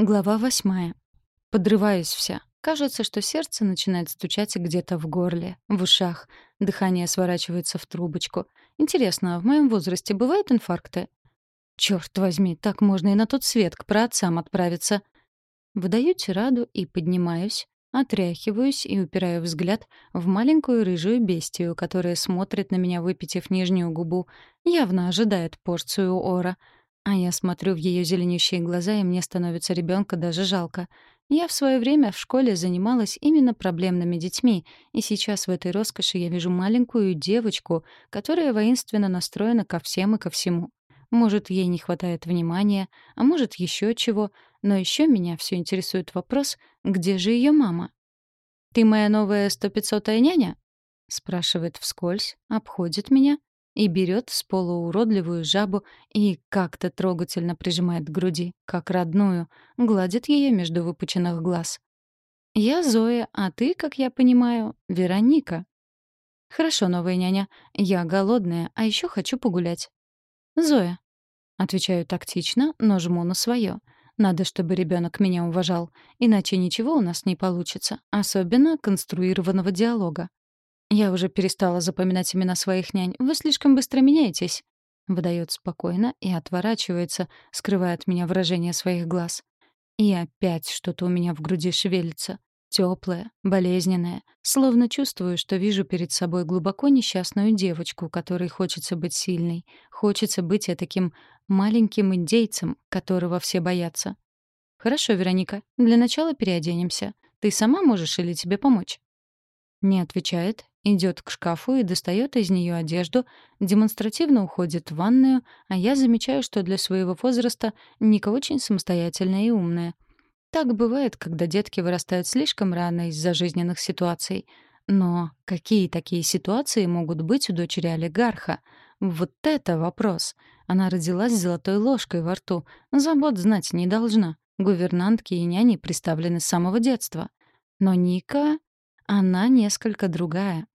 Глава восьмая. Подрываюсь вся. Кажется, что сердце начинает стучать где-то в горле, в ушах. Дыхание сворачивается в трубочку. Интересно, а в моем возрасте бывают инфаркты? Черт возьми, так можно и на тот свет к праотцам отправиться. Выдаю тираду и поднимаюсь, отряхиваюсь и упираю взгляд в маленькую рыжую бестию, которая смотрит на меня, выпитив нижнюю губу, явно ожидает порцию ора — а я смотрю в ее зеленющие глаза, и мне становится ребенка даже жалко. Я в свое время в школе занималась именно проблемными детьми, и сейчас в этой роскоши я вижу маленькую девочку, которая воинственно настроена ко всем и ко всему. Может, ей не хватает внимания, а может, еще чего, но еще меня все интересует вопрос, где же ее мама? «Ты моя новая сто пятьсотая няня?» — спрашивает вскользь, обходит меня и берет с пола уродливую жабу и как-то трогательно прижимает к груди, как родную, гладит ее между выпученных глаз. «Я Зоя, а ты, как я понимаю, Вероника». «Хорошо, новая няня. Я голодная, а еще хочу погулять». «Зоя». Отвечаю тактично, но жму на свое. Надо, чтобы ребенок меня уважал, иначе ничего у нас не получится, особенно конструированного диалога. «Я уже перестала запоминать имена своих нянь. Вы слишком быстро меняетесь», — выдает спокойно и отворачивается, скрывая от меня выражение своих глаз. И опять что-то у меня в груди шевелится. Теплое, болезненное, словно чувствую, что вижу перед собой глубоко несчастную девочку, которой хочется быть сильной, хочется быть таким маленьким индейцем, которого все боятся. «Хорошо, Вероника, для начала переоденемся. Ты сама можешь или тебе помочь?» Не отвечает, идет к шкафу и достает из нее одежду, демонстративно уходит в ванную, а я замечаю, что для своего возраста Ника очень самостоятельная и умная. Так бывает, когда детки вырастают слишком рано из-за жизненных ситуаций. Но какие такие ситуации могут быть у дочери олигарха? Вот это вопрос. Она родилась с золотой ложкой во рту. Забот знать не должна. Гувернантки и няни представлены с самого детства. Но Ника... Она несколько другая.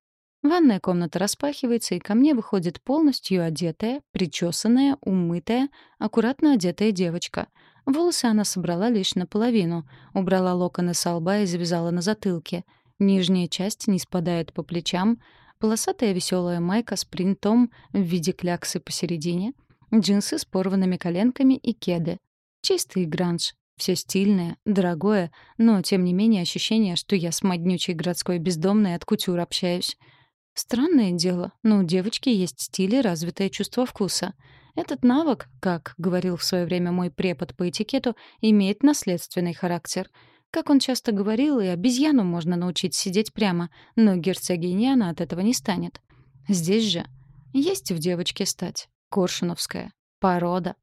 Ванная комната распахивается, и ко мне выходит полностью одетая, причесанная, умытая, аккуратно одетая девочка. Волосы она собрала лишь наполовину, убрала локоны со лба и завязала на затылке. Нижняя часть не спадает по плечам, полосатая веселая майка с принтом в виде кляксы посередине, джинсы с порванными коленками и кеды. Чистый гранж, все стильное, дорогое, но, тем не менее, ощущение, что я с моднючей городской бездомной от кутюр общаюсь. Странное дело, но у девочки есть стиль и развитое чувство вкуса. Этот навык, как говорил в свое время мой препод по этикету, имеет наследственный характер. Как он часто говорил, и обезьяну можно научить сидеть прямо, но герцогиней она от этого не станет. Здесь же есть в девочке стать. Коршуновская. Порода.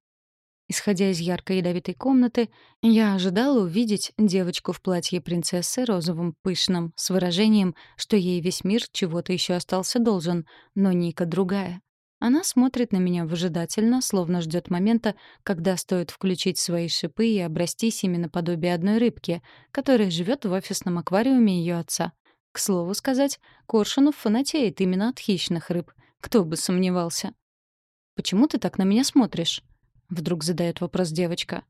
Исходя из яркой ядовитой комнаты, я ожидала увидеть девочку в платье принцессы розовым пышным, с выражением, что ей весь мир чего-то еще остался должен, но Ника другая. Она смотрит на меня выжидательно, словно ждет момента, когда стоит включить свои шипы и обрастись ими наподобие одной рыбки, которая живет в офисном аквариуме ее отца. К слову сказать, Коршунов фанатеет именно от хищных рыб. Кто бы сомневался. «Почему ты так на меня смотришь?» Вдруг задает вопрос девочка.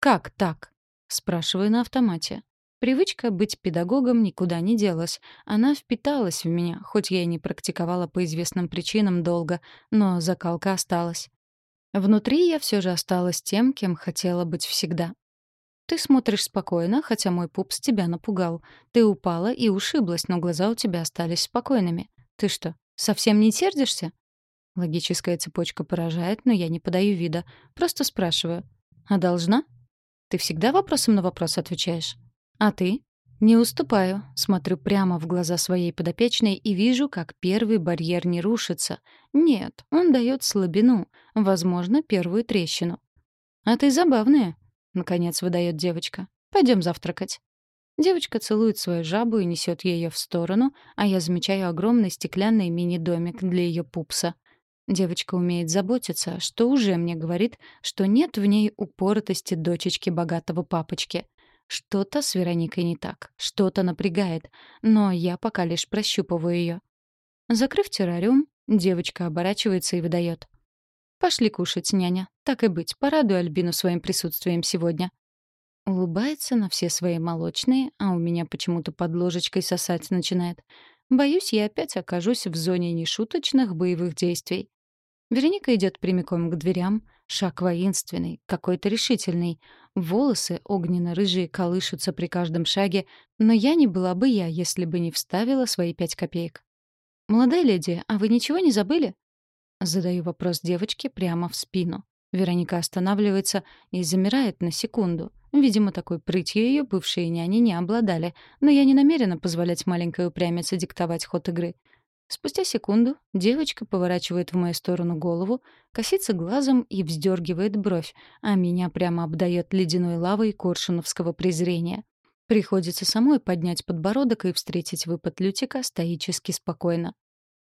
«Как так?» — спрашиваю на автомате. Привычка быть педагогом никуда не делась. Она впиталась в меня, хоть я и не практиковала по известным причинам долго, но закалка осталась. Внутри я все же осталась тем, кем хотела быть всегда. Ты смотришь спокойно, хотя мой пупс тебя напугал. Ты упала и ушиблась, но глаза у тебя остались спокойными. Ты что, совсем не сердишься? Логическая цепочка поражает, но я не подаю вида. Просто спрашиваю. «А должна?» «Ты всегда вопросом на вопрос отвечаешь?» «А ты?» Не уступаю, смотрю прямо в глаза своей подопечной и вижу, как первый барьер не рушится. Нет, он дает слабину, возможно, первую трещину. «А ты забавная», — наконец выдает девочка. Пойдем завтракать». Девочка целует свою жабу и несет ее в сторону, а я замечаю огромный стеклянный мини-домик для ее пупса. Девочка умеет заботиться, что уже мне говорит, что нет в ней упоротости дочечки богатого папочки. Что-то с Вероникой не так, что-то напрягает, но я пока лишь прощупываю ее. Закрыв террариум, девочка оборачивается и выдает. «Пошли кушать, няня. Так и быть, порадуй Альбину своим присутствием сегодня». Улыбается на все свои молочные, а у меня почему-то под ложечкой сосать начинает. Боюсь, я опять окажусь в зоне нешуточных боевых действий. Вероника идет прямиком к дверям, шаг воинственный, какой-то решительный. Волосы огненно-рыжие колышутся при каждом шаге, но я не была бы я, если бы не вставила свои пять копеек. «Молодая леди, а вы ничего не забыли?» Задаю вопрос девочке прямо в спину. Вероника останавливается и замирает на секунду. Видимо, такой прытью ее бывшие няни не обладали, но я не намерена позволять маленькой упрямице диктовать ход игры. Спустя секунду девочка поворачивает в мою сторону голову, косится глазом и вздергивает бровь, а меня прямо обдает ледяной лавой коршуновского презрения. Приходится самой поднять подбородок и встретить выпад Лютика стоически спокойно.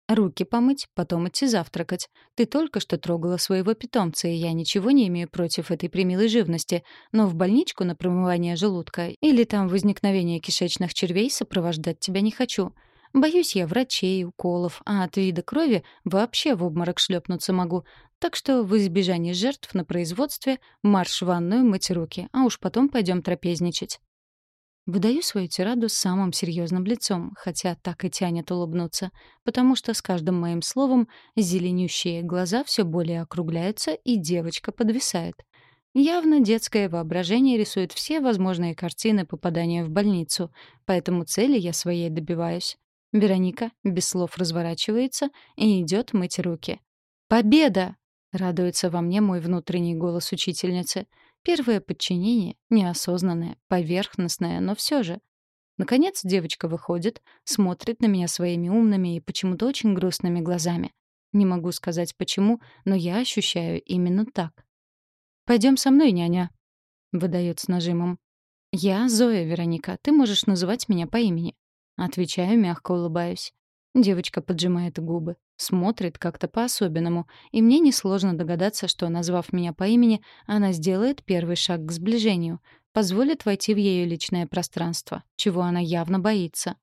Руки помыть, потом идти завтракать. Ты только что трогала своего питомца, и я ничего не имею против этой примилой живности, но в больничку на промывание желудка или там возникновение кишечных червей сопровождать тебя не хочу. Боюсь я врачей, уколов, а от вида крови вообще в обморок шлепнуться могу. Так что в избежании жертв на производстве марш в ванную мыть руки, а уж потом пойдем трапезничать. Выдаю свою тираду с самым серьезным лицом, хотя так и тянет улыбнуться, потому что с каждым моим словом зеленющие глаза все более округляются, и девочка подвисает. Явно детское воображение рисует все возможные картины попадания в больницу, поэтому цели я своей добиваюсь. Вероника без слов разворачивается и идет мыть руки. «Победа!» — радуется во мне мой внутренний голос учительницы — Первое подчинение, неосознанное, поверхностное, но все же. Наконец девочка выходит, смотрит на меня своими умными и почему-то очень грустными глазами. Не могу сказать почему, но я ощущаю именно так. Пойдем со мной, няня», — выдает с нажимом. «Я Зоя, Вероника, ты можешь называть меня по имени». Отвечаю, мягко улыбаюсь. Девочка поджимает губы, смотрит как-то по-особенному, и мне несложно догадаться, что, назвав меня по имени, она сделает первый шаг к сближению, позволит войти в ее личное пространство, чего она явно боится.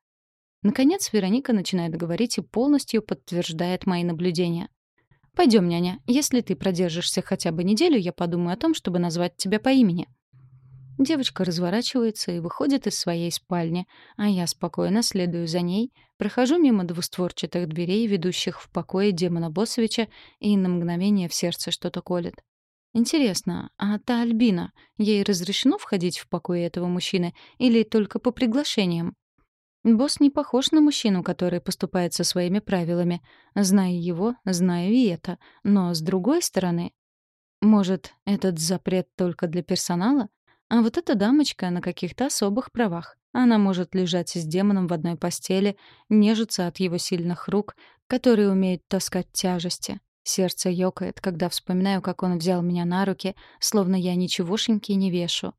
Наконец Вероника начинает говорить и полностью подтверждает мои наблюдения. «Пойдем, няня, если ты продержишься хотя бы неделю, я подумаю о том, чтобы назвать тебя по имени». Девочка разворачивается и выходит из своей спальни, а я спокойно следую за ней, прохожу мимо двустворчатых дверей, ведущих в покое демона Босовича, и на мгновение в сердце что-то колет. Интересно, а та Альбина, ей разрешено входить в покой этого мужчины или только по приглашениям? Босс не похож на мужчину, который поступает со своими правилами. Зная его, знаю и это. Но с другой стороны... Может, этот запрет только для персонала? А вот эта дамочка на каких-то особых правах. Она может лежать с демоном в одной постели, нежиться от его сильных рук, которые умеют таскать тяжести. Сердце ёкает, когда вспоминаю, как он взял меня на руки, словно я ничегошеньки не вешу.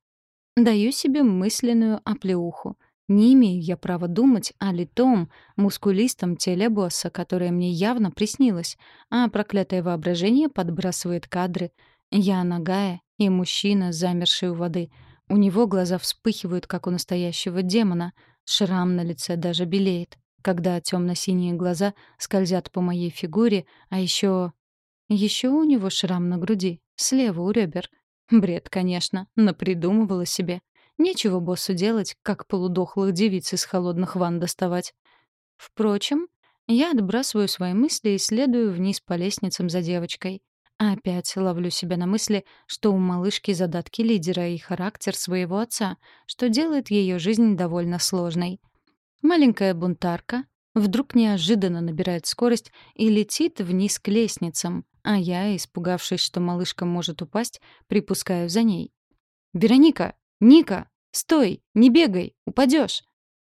Даю себе мысленную оплеуху. Не имею я права думать о литом, мускулистом теле босса, которое мне явно приснилось, а проклятое воображение подбрасывает кадры. Я нагая, и мужчина, замерший у воды. У него глаза вспыхивают, как у настоящего демона. Шрам на лице даже белеет, когда темно-синие глаза скользят по моей фигуре, а еще... Еще у него шрам на груди, слева у ребер. Бред, конечно, напридумывала себе. Нечего боссу делать, как полудохлых девиц из холодных ванн доставать. Впрочем, я отбрасываю свои мысли и следую вниз по лестницам за девочкой. Опять ловлю себя на мысли, что у малышки задатки лидера и характер своего отца, что делает ее жизнь довольно сложной. Маленькая бунтарка вдруг неожиданно набирает скорость и летит вниз к лестницам, а я, испугавшись, что малышка может упасть, припускаю за ней. «Вероника! Ника! Стой! Не бегай! Упадешь!»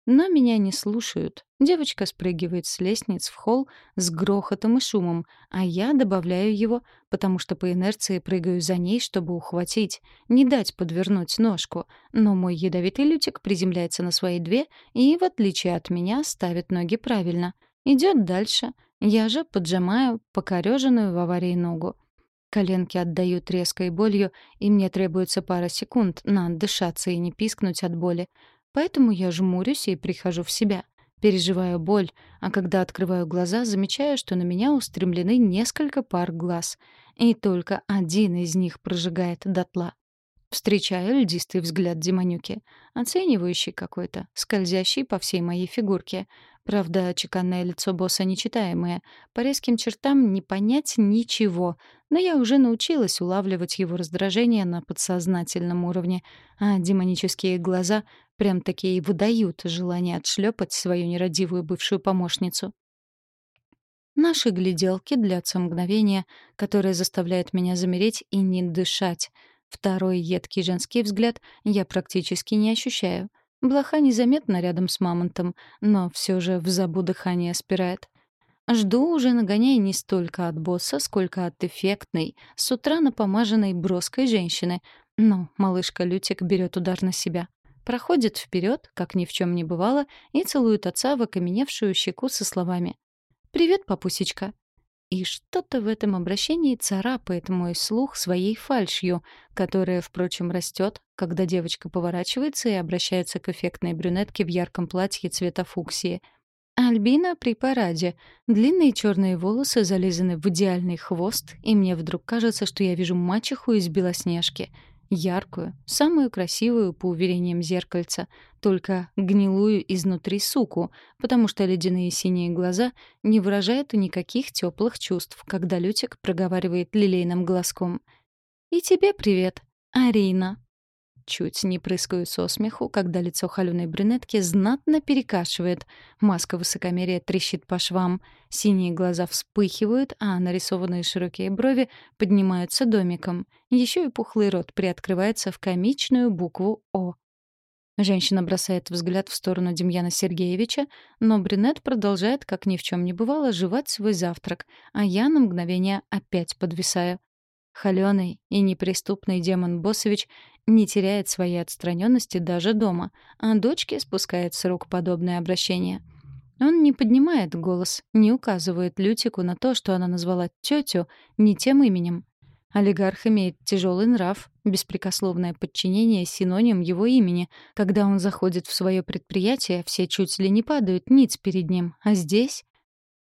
Но меня не слушают. Девочка спрыгивает с лестниц в холл с грохотом и шумом, а я добавляю его, потому что по инерции прыгаю за ней, чтобы ухватить, не дать подвернуть ножку. Но мой ядовитый лютик приземляется на свои две и, в отличие от меня, ставит ноги правильно. Идет дальше. Я же поджимаю покореженную в аварии ногу. Коленки отдают резкой болью, и мне требуется пара секунд на отдышаться и не пискнуть от боли. Поэтому я жмурюсь и прихожу в себя. Переживаю боль, а когда открываю глаза, замечаю, что на меня устремлены несколько пар глаз. И только один из них прожигает дотла. Встречаю льдистый взгляд Демонюки. Оценивающий какой-то, скользящий по всей моей фигурке. Правда, чеканное лицо босса нечитаемое. По резким чертам не понять ничего. Но я уже научилась улавливать его раздражение на подсознательном уровне. А демонические глаза прям такие выдают желание отшлепать свою нерадивую бывшую помощницу. Наши гляделки длятся мгновение, которое заставляет меня замереть и не дышать. Второй едкий женский взгляд я практически не ощущаю. Блоха незаметна рядом с мамонтом, но все же в забу дыхание спирает. Жду уже нагоняя не столько от босса, сколько от эффектной, с утра напомаженной броской женщины. Но малышка Лютик берет удар на себя. Проходит вперед, как ни в чем не бывало, и целует отца в окаменевшую щеку со словами «Привет, папусечка». И что-то в этом обращении царапает мой слух своей фальшью, которая, впрочем, растет, когда девочка поворачивается и обращается к эффектной брюнетке в ярком платье цвета фуксии. Альбина при параде. Длинные черные волосы зализаны в идеальный хвост, и мне вдруг кажется, что я вижу мачеху из Белоснежки — Яркую, самую красивую, по уверениям зеркальца, только гнилую изнутри суку, потому что ледяные синие глаза не выражают никаких теплых чувств, когда Лютик проговаривает лилейным глазком. «И тебе привет, Арина». Чуть не прыскаю со смеху, когда лицо холёной брюнетки знатно перекашивает. Маска высокомерия трещит по швам. Синие глаза вспыхивают, а нарисованные широкие брови поднимаются домиком. Еще и пухлый рот приоткрывается в комичную букву «О». Женщина бросает взгляд в сторону Демьяна Сергеевича, но брюнет продолжает, как ни в чем не бывало, жевать свой завтрак, а я на мгновение опять подвисаю. Холёный и неприступный демон Босович не теряет своей отстраненности даже дома, а дочке спускает с рук подобное обращение. Он не поднимает голос, не указывает Лютику на то, что она назвала тетю не тем именем. Олигарх имеет тяжелый нрав, беспрекословное подчинение — синоним его имени. Когда он заходит в свое предприятие, все чуть ли не падают ниц перед ним. А здесь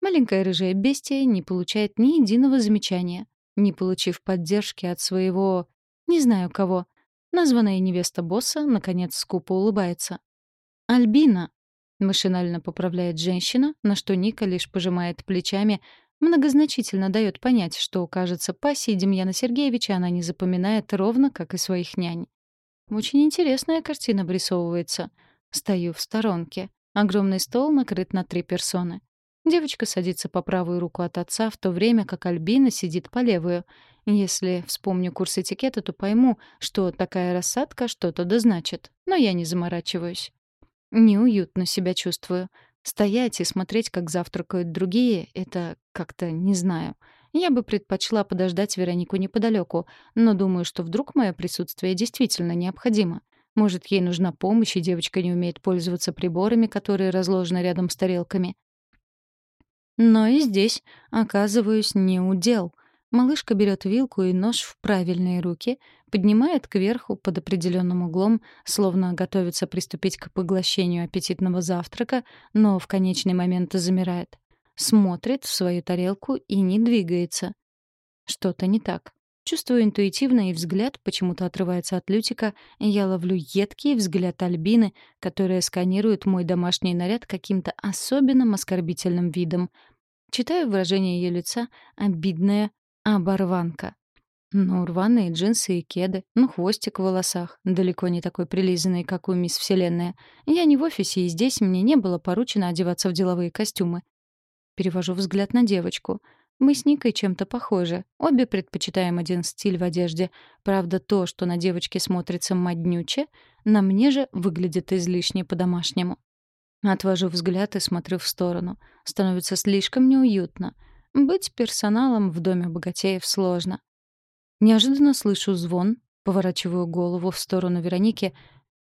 маленькая рыжая бестия не получает ни единого замечания не получив поддержки от своего... не знаю кого. Названная невеста босса, наконец, скупо улыбается. «Альбина!» — машинально поправляет женщина, на что Ника лишь пожимает плечами, многозначительно дает понять, что, кажется, пассии Демьяна Сергеевича она не запоминает ровно, как и своих нянь. Очень интересная картина обрисовывается. Стою в сторонке. Огромный стол накрыт на три персоны. Девочка садится по правую руку от отца, в то время как Альбина сидит по левую. Если вспомню курс этикета, то пойму, что такая рассадка что-то да значит. Но я не заморачиваюсь. Неуютно себя чувствую. Стоять и смотреть, как завтракают другие, это как-то не знаю. Я бы предпочла подождать Веронику неподалеку, но думаю, что вдруг мое присутствие действительно необходимо. Может, ей нужна помощь, и девочка не умеет пользоваться приборами, которые разложены рядом с тарелками. Но и здесь оказываюсь не у дел. Малышка берет вилку и нож в правильные руки, поднимает кверху под определенным углом, словно готовится приступить к поглощению аппетитного завтрака, но в конечный момент замирает. Смотрит в свою тарелку и не двигается. Что-то не так. Чувствую интуитивно, и взгляд почему-то отрывается от Лютика, и я ловлю едкий взгляд Альбины, которая сканирует мой домашний наряд каким-то особенным оскорбительным видом. Читаю выражение ее лица обидная оборванка. Ну, рваные джинсы и кеды, ну, хвостик в волосах, далеко не такой прилизанный, как у мисс Вселенная. Я не в офисе, и здесь мне не было поручено одеваться в деловые костюмы. Перевожу взгляд на девочку — мы с Никой чем-то похожи. Обе предпочитаем один стиль в одежде. Правда, то, что на девочке смотрится моднюче, на мне же выглядит излишне по-домашнему. Отвожу взгляд и смотрю в сторону. Становится слишком неуютно. Быть персоналом в доме богатеев сложно. Неожиданно слышу звон, поворачиваю голову в сторону Вероники.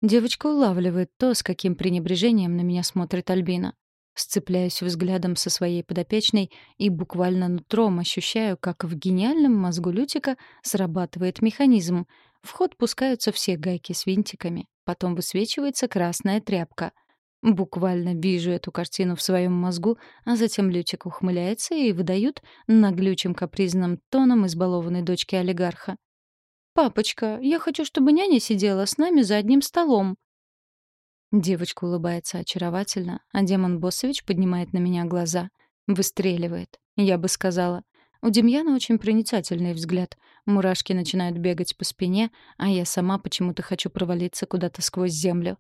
Девочка улавливает то, с каким пренебрежением на меня смотрит Альбина. Сцепляюсь взглядом со своей подопечной и буквально нутром ощущаю, как в гениальном мозгу Лютика срабатывает механизм. В ход пускаются все гайки с винтиками. Потом высвечивается красная тряпка. Буквально вижу эту картину в своем мозгу, а затем Лютик ухмыляется и выдают наглючим капризным тоном избалованной дочки олигарха. «Папочка, я хочу, чтобы няня сидела с нами за одним столом». Девочка улыбается очаровательно, а демон Боссович поднимает на меня глаза. Выстреливает, я бы сказала. У Демьяна очень проницательный взгляд. Мурашки начинают бегать по спине, а я сама почему-то хочу провалиться куда-то сквозь землю.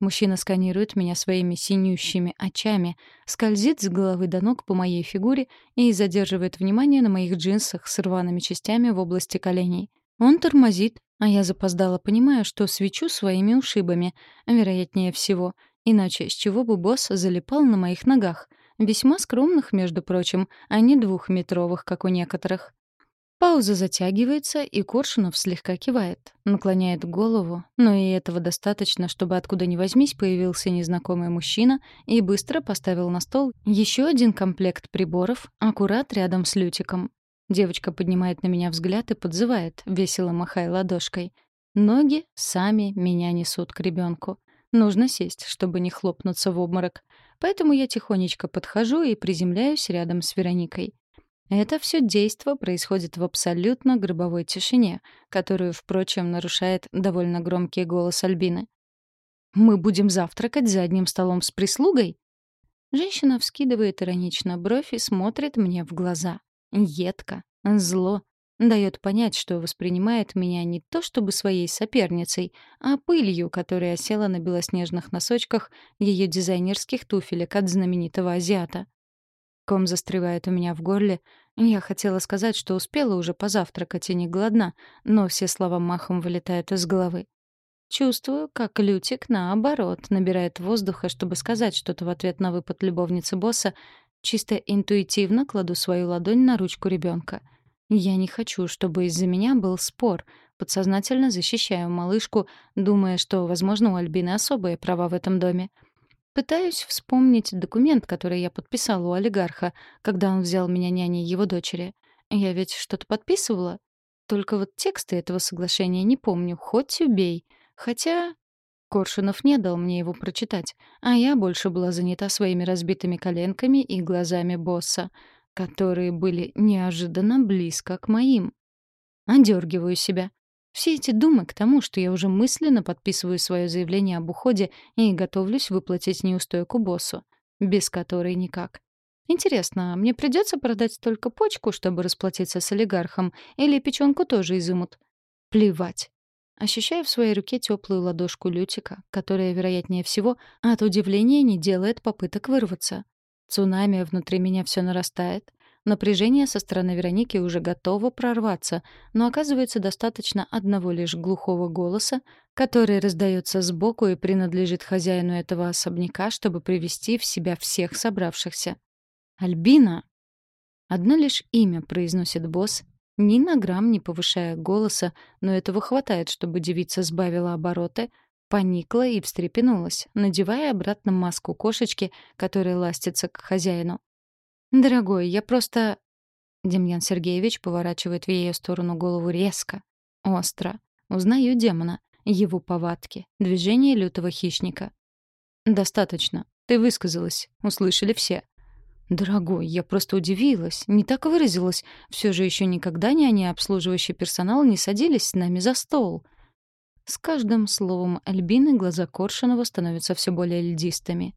Мужчина сканирует меня своими синющими очами, скользит с головы до ног по моей фигуре и задерживает внимание на моих джинсах с рваными частями в области коленей. Он тормозит, а я запоздала, понимая, что свечу своими ушибами, вероятнее всего, иначе с чего бы босс залипал на моих ногах, весьма скромных, между прочим, а не двухметровых, как у некоторых. Пауза затягивается, и Коршунов слегка кивает, наклоняет голову, но и этого достаточно, чтобы откуда ни возьмись появился незнакомый мужчина и быстро поставил на стол еще один комплект приборов, аккурат рядом с Лютиком. Девочка поднимает на меня взгляд и подзывает, весело махая ладошкой. Ноги сами меня несут к ребенку. Нужно сесть, чтобы не хлопнуться в обморок. Поэтому я тихонечко подхожу и приземляюсь рядом с Вероникой. Это все действо происходит в абсолютно гробовой тишине, которую, впрочем, нарушает довольно громкий голос Альбины. «Мы будем завтракать за одним столом с прислугой?» Женщина вскидывает иронично бровь и смотрит мне в глаза. Едко, зло. Дает понять, что воспринимает меня не то чтобы своей соперницей, а пылью, которая осела на белоснежных носочках ее дизайнерских туфелек от знаменитого азиата. Ком застревает у меня в горле. Я хотела сказать, что успела уже позавтракать и не голодна, но все слова махом вылетают из головы. Чувствую, как Лютик, наоборот, набирает воздуха, чтобы сказать что-то в ответ на выпад любовницы босса, Чисто интуитивно кладу свою ладонь на ручку ребенка. Я не хочу, чтобы из-за меня был спор. Подсознательно защищаю малышку, думая, что, возможно, у Альбины особые права в этом доме. Пытаюсь вспомнить документ, который я подписала у олигарха, когда он взял меня няней его дочери. Я ведь что-то подписывала? Только вот тексты этого соглашения не помню, хоть убей. Хотя Коршунов не дал мне его прочитать, а я больше была занята своими разбитыми коленками и глазами босса, которые были неожиданно близко к моим. Одергиваю себя. Все эти думы к тому, что я уже мысленно подписываю свое заявление об уходе и готовлюсь выплатить неустойку боссу, без которой никак. Интересно, мне придется продать только почку, чтобы расплатиться с олигархом, или печенку тоже изымут? Плевать. Ощущаю в своей руке теплую ладошку Лютика, которая, вероятнее всего, от удивления не делает попыток вырваться. Цунами внутри меня все нарастает. Напряжение со стороны Вероники уже готово прорваться, но оказывается достаточно одного лишь глухого голоса, который раздается сбоку и принадлежит хозяину этого особняка, чтобы привести в себя всех собравшихся. «Альбина!» Одно лишь имя произносит босс, ни на грамм не повышая голоса, но этого хватает, чтобы девица сбавила обороты, поникла и встрепенулась, надевая обратно маску кошечки, которая ластится к хозяину. «Дорогой, я просто...» Демьян Сергеевич поворачивает в ее сторону голову резко, остро. Узнаю демона, его повадки, движение лютого хищника. «Достаточно. Ты высказалась. Услышали все. «Дорогой, я просто удивилась, не так выразилась. Все же еще никогда ни они, обслуживающий персонал, не садились с нами за стол». С каждым словом Альбины глаза Коршунова становятся все более льдистыми.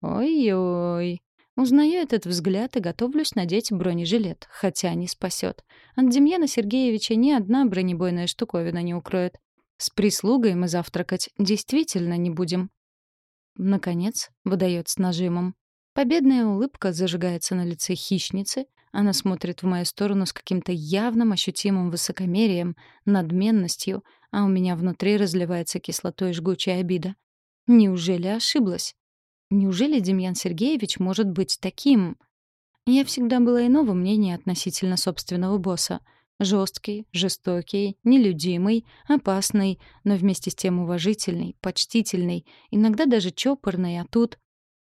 «Ой-ой». Узнаю этот взгляд и готовлюсь надеть бронежилет, хотя не спасет. От Демьяна Сергеевича ни одна бронебойная штуковина не укроет. С прислугой мы завтракать действительно не будем. Наконец, выдает с нажимом. Победная улыбка зажигается на лице хищницы. Она смотрит в мою сторону с каким-то явным ощутимым высокомерием, надменностью, а у меня внутри разливается кислотой жгучая обида. Неужели ошиблась? Неужели Демьян Сергеевич может быть таким? Я всегда была иного мнения относительно собственного босса. Жесткий, жестокий, нелюдимый, опасный, но вместе с тем уважительный, почтительный, иногда даже чопорный, а тут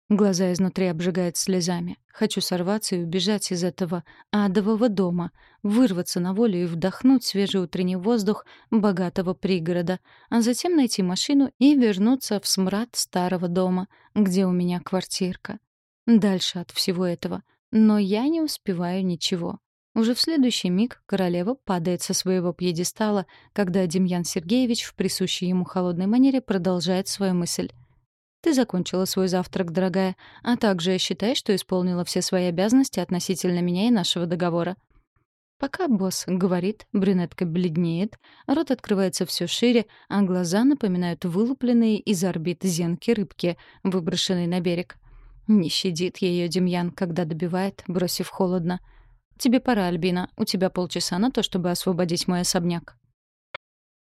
Глаза изнутри обжигают слезами. Хочу сорваться и убежать из этого адового дома, вырваться на волю и вдохнуть свежий утренний воздух богатого пригорода, а затем найти машину и вернуться в смрад старого дома, где у меня квартирка. Дальше от всего этого. Но я не успеваю ничего. Уже в следующий миг королева падает со своего пьедестала, когда Демьян Сергеевич в присущей ему холодной манере продолжает свою мысль. «Ты закончила свой завтрак, дорогая, а также считай, что исполнила все свои обязанности относительно меня и нашего договора». Пока босс говорит, брюнетка бледнеет, рот открывается все шире, а глаза напоминают вылупленные из орбит зенки рыбки, выброшенные на берег. Не щадит ее Демьян, когда добивает, бросив холодно — «Тебе пора, Альбина. У тебя полчаса на то, чтобы освободить мой особняк».